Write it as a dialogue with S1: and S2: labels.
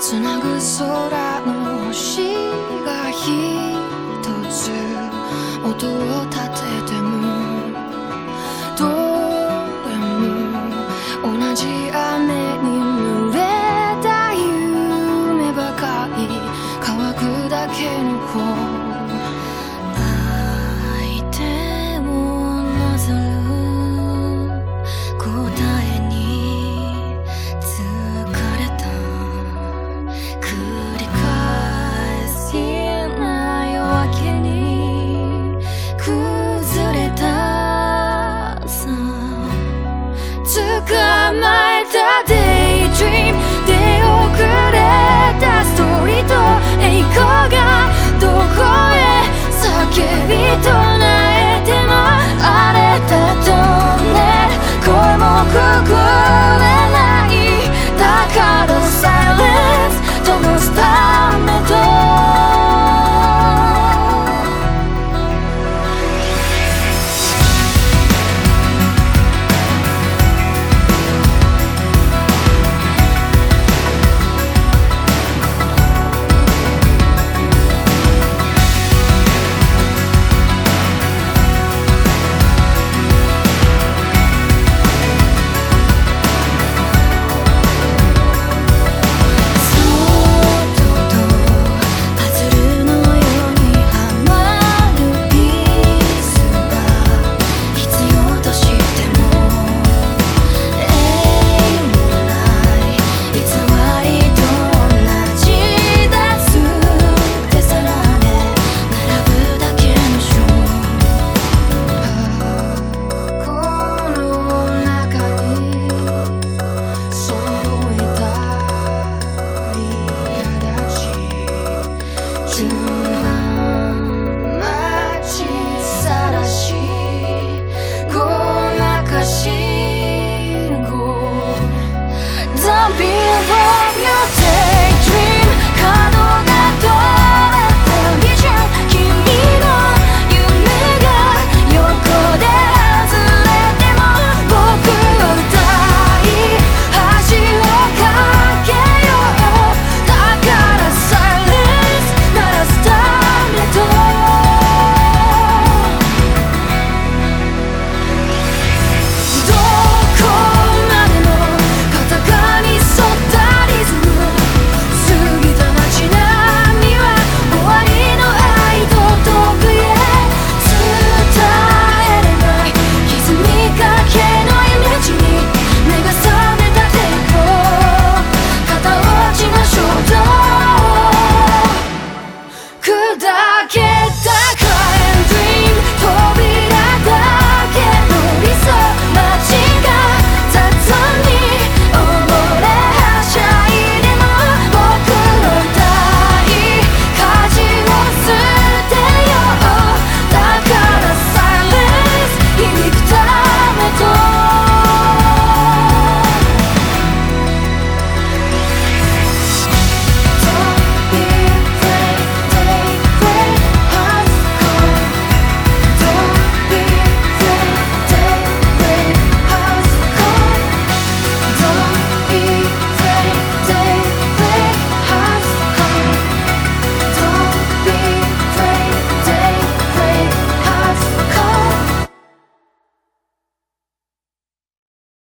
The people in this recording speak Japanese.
S1: つなぐ空の星がひとつ音を立ててもどれも同じ雨に濡れた夢ばかり乾くだけの方捕まえた Daydream 遅れたストリーと栄光が。Don't be afraid